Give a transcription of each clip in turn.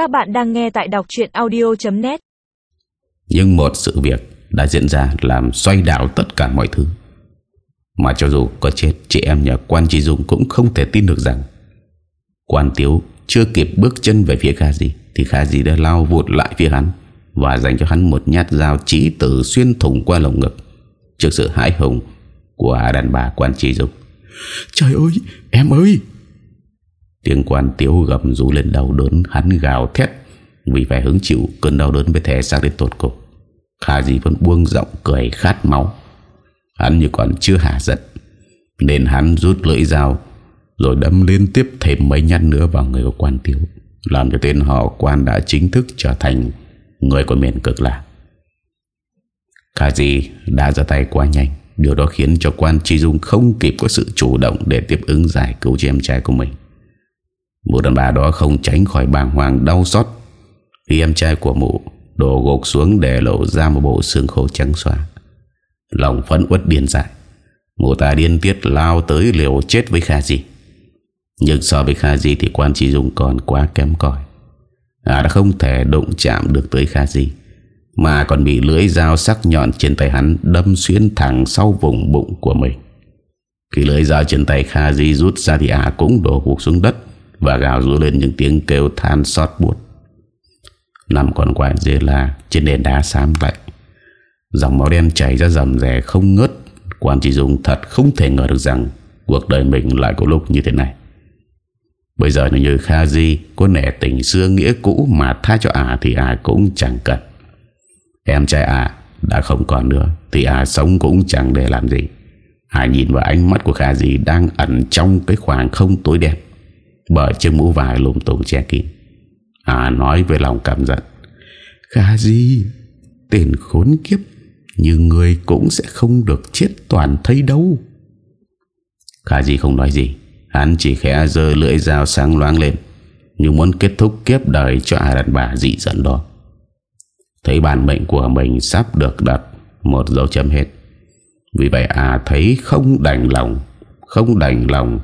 Các bạn đang nghe tại đọc chuyện audio.net Nhưng một sự việc đã diễn ra làm xoay đảo tất cả mọi thứ. Mà cho dù có chết, chị em nhà quan Chi Dung cũng không thể tin được rằng quan Tiếu chưa kịp bước chân về phía Kha Di thì Kha Di đã lao vụt lại phía hắn và dành cho hắn một nhát dao chỉ tử xuyên thủng qua lồng ngực trước sự hãi hùng của đàn bà quan Chi Dung. Trời ơi, em ơi! Tiếng quan Tiếu gầm rú lên đau đớn, hắn gào thét, vì phải hứng chịu cơn đau đớn với thể xác đến tột cùng. Kha Di vẫn buông giọng cười khát máu. Hắn như còn chưa hạ giận, nên hắn rút lưỡi dao, rồi đâm liên tiếp thêm mấy nhát nữa vào người của quan Tiếu, làm cho tên họ quan đã chính thức trở thành người của miền cực lạc. Kha Di đã ra tay quá nhanh, Điều đó khiến cho quan Chi Dung không kịp có sự chủ động để tiếp ứng giải cứu cho em trai của mình. Mụ đàn bà đó không tránh khỏi bàng hoàng, đau xót khi em trai của mụ đổ gục xuống để lộ ra một bộ xương khô trắng xóa. Lòng phấn uất điên dại. Mụ ta điên tiết lao tới liều chết với Kha Di. Nhưng so với Kha Di thì quan Chỉ Dung còn quá kém cỏi. À đã không thể đụng chạm được tới Kha Di, mà còn bị lưỡi dao sắc nhọn trên tay hắn đâm xuyên thẳng sau vùng bụng của mình. Khi lưỡi dao trên tay Kha Di rút ra thì à cũng đổ gục xuống đất và gào rú lên những tiếng kêu than xót buốt. Nằm còn quái dê la trên nền đá xám lạnh. Dòng máu đen chảy ra rầm rè không ngớt. Quan chỉ dùng thật không thể ngờ được rằng cuộc đời mình lại có lúc như thế này. Bây giờ nếu như Kha Di có nẻ tình xưa nghĩa cũ mà tha cho à thì à cũng chẳng cần. Em trai à đã không còn nữa thì à sống cũng chẳng để làm gì. hải nhìn vào ánh mắt của Kha Di đang ẩn trong cái khoảng không tối đen bởi chiếc mũ vải lùm tùng che kín. À nói với lòng cảm giận. Kha Di, tiền khốn kiếp nhưng người cũng sẽ không được chết toàn thấy đâu. Kha Di không nói gì. Hắn chỉ khẽ dơ lưỡi dao sáng loáng lên như muốn kết thúc kiếp đời cho à đàn bà dị dẫn đó. Thấy bản mệnh của mình sắp được đặt một dấu chấm hết. Vì vậy à thấy không đành lòng, không đành lòng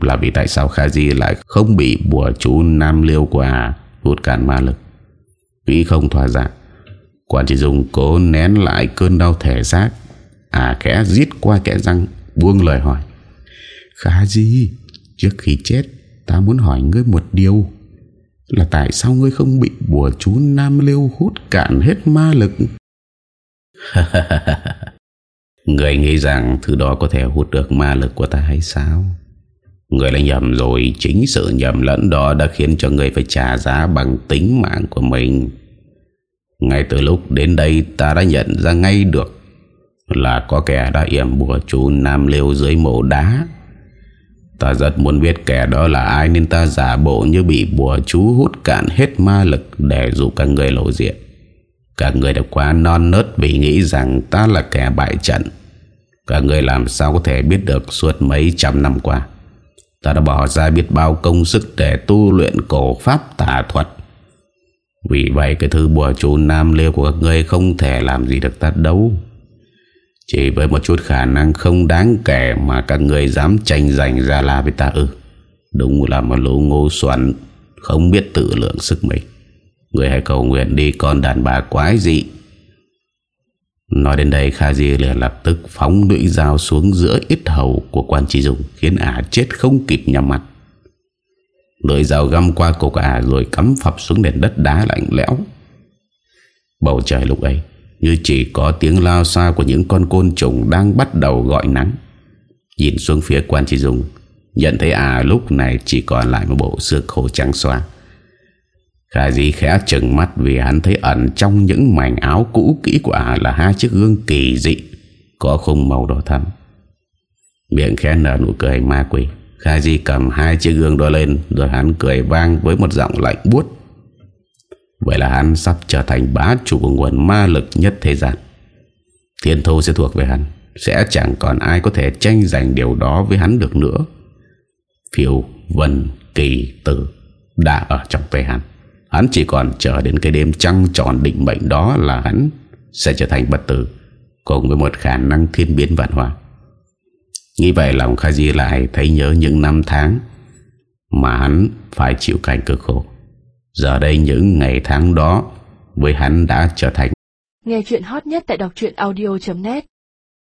là vì tại sao Kha Di lại không bị bùa chú Nam Liêu của Hà hút cạn ma lực. Nghĩ không thoa ra, quan chỉ dùng cố nén lại cơn đau thể xác. À khẽ giết qua kẻ răng, buông lời hỏi. Kha Di, trước khi chết, ta muốn hỏi ngươi một điều là tại sao ngươi không bị bùa chú Nam Liêu hút cạn hết ma lực? Người nghĩ rằng thứ đó có thể hút được ma lực của ta hay sao? Người đã nhầm rồi, Chính sự nhầm lẫn đó đã khiến cho người phải trả giá bằng tính mạng của mình. Ngay từ lúc đến đây, ta đã nhận ra ngay được Là có kẻ đã yểm bùa chú Nam Liêu dưới mộ đá. Ta rất muốn biết kẻ đó là ai Nên ta giả bộ như bị bùa chú hút cạn hết ma lực Để dụ các người lộ diện. Các người đã quá non nớt vì nghĩ rằng ta là kẻ bại trận. Các người làm sao có thể biết được suốt mấy trăm năm qua? Ta đã bỏ ra biết bao công sức để tu luyện cổ pháp tà thuật. Vì vậy, cái thứ bùa chú nam liêu của các ngươi không thể làm gì được ta đâu. Chỉ với một chút khả năng không đáng kể mà các người dám tranh giành ra la với ta ư. Đúng là một lũ ngô xoắn không biết tự lượng sức mình. Người hãy cầu nguyện đi, con đàn bà quái dị Nói đến đây, Kha Di liền lập tức phóng lưỡi dao xuống giữa ít hầu của quan tri dùng khiến ả chết không kịp nhắm mắt. Lưỡi dao găm qua cổ ả rồi cắm phập xuống nền đất đá lạnh lẽo. Bầu trời lúc ấy, như chỉ có tiếng lao xa của những con côn trùng đang bắt đầu gọi nắng. Nhìn xuống phía quan tri dùng nhận thấy ả lúc này chỉ còn lại một bộ xương khô trắng xóa. Khả Di khẽ chừng mắt vì hắn thấy ẩn trong những mảnh áo cũ kỹ của ả là hai chiếc gương kỳ dị có khung màu đỏ thắm. Miệng khẽ nở nụ cười ma quỷ. Khả Di cầm hai chiếc gương đó lên rồi hắn cười vang với một giọng lạnh buốt. Vậy là hắn sắp trở thành bá chủ của nguồn ma lực nhất thế gian. Thiên thu sẽ thuộc về hắn. Sẽ chẳng còn ai có thể tranh giành điều đó với hắn được nữa. Phiêu, vân, kỳ, tử đã ở trong tay hắn. Hắn chỉ còn chờ đến cái đêm trăng tròn định mệnh đó là hắn sẽ trở thành bất tử, cùng với một khả năng thiên biến vạn hóa. Nghĩ vậy, lòng Khaji lại thấy nhớ những năm tháng mà hắn phải chịu cảnh cực khổ. Giờ đây những ngày tháng đó với hắn đã trở thành Nghe chuyện hot nhất tại đọc audio.net